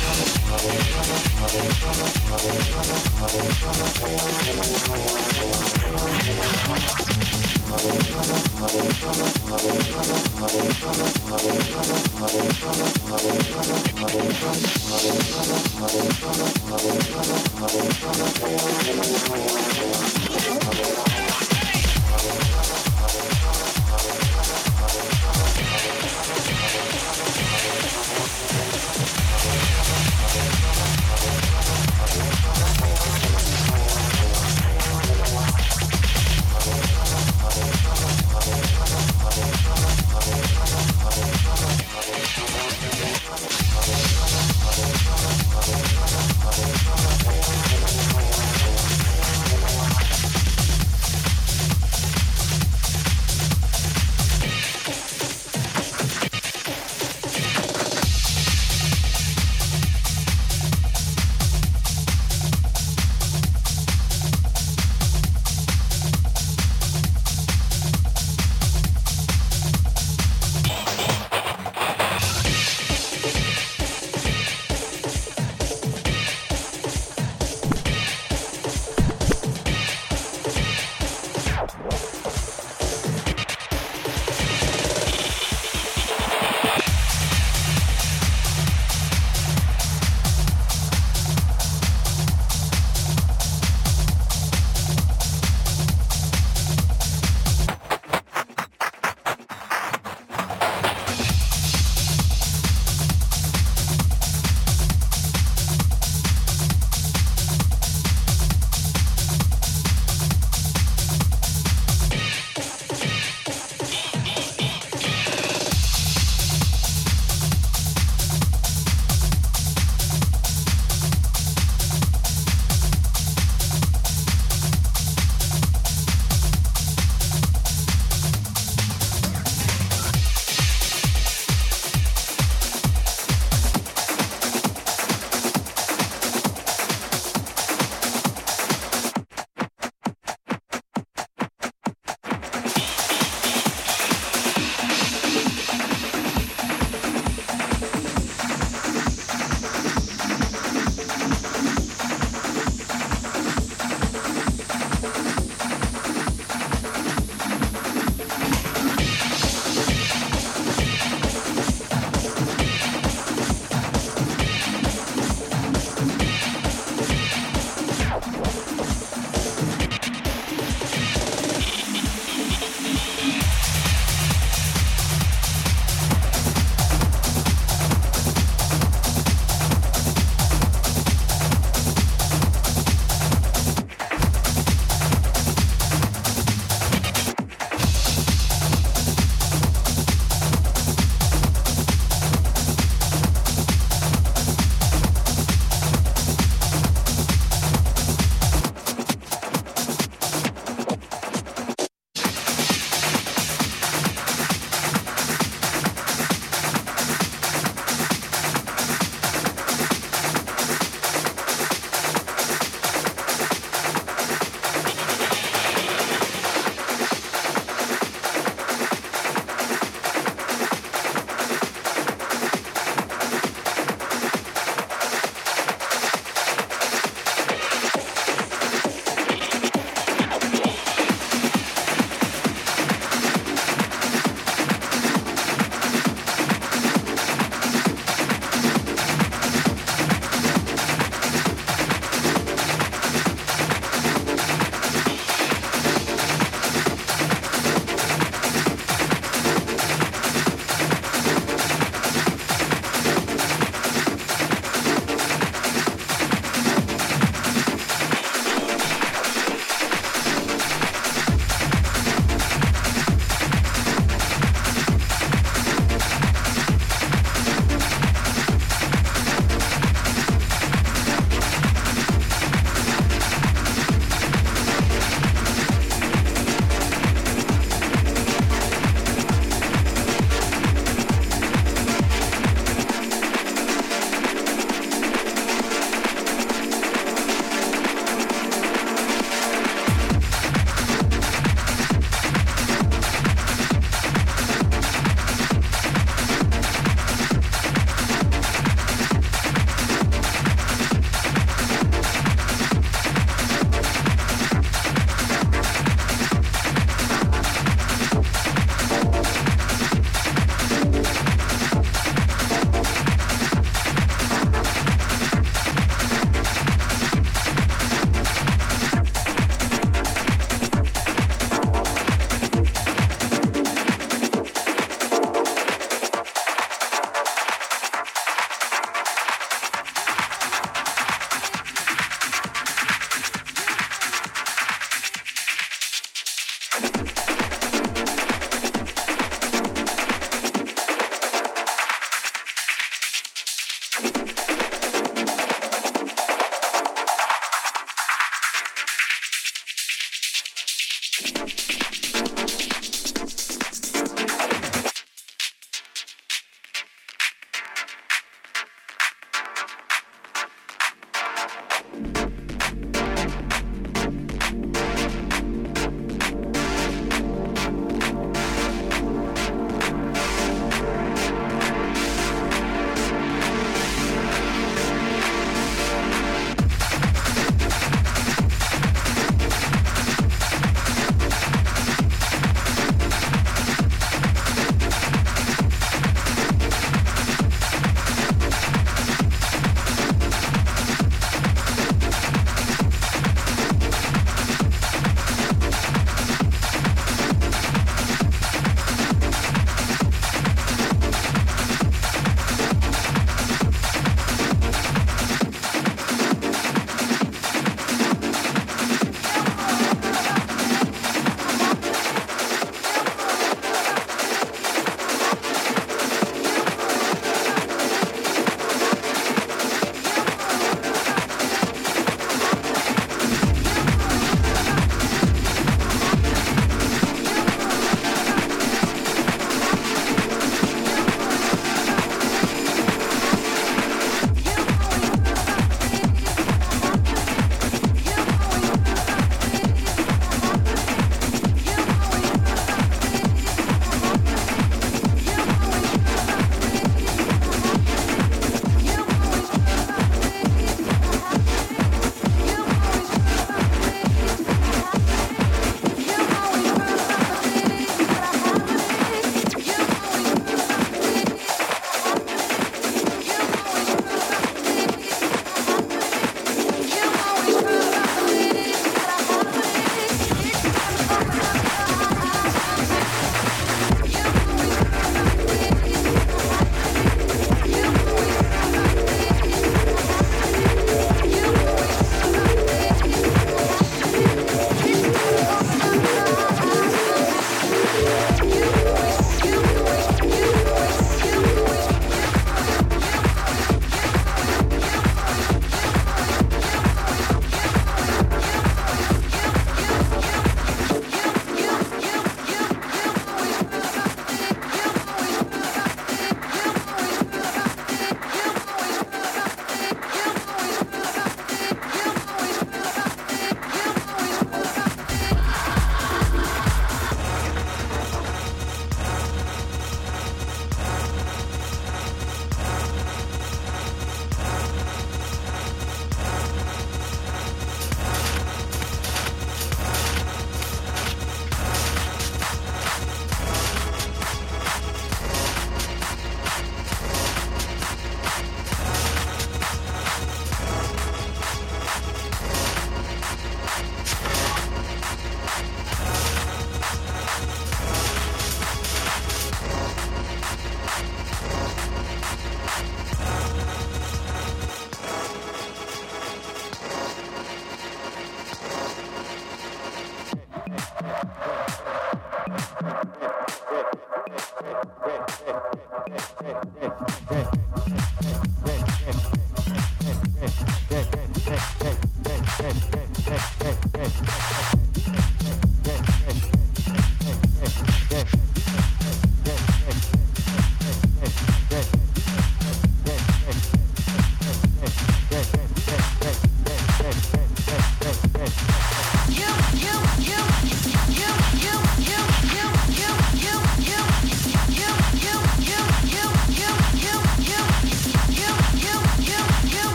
I'm gonna go get some more.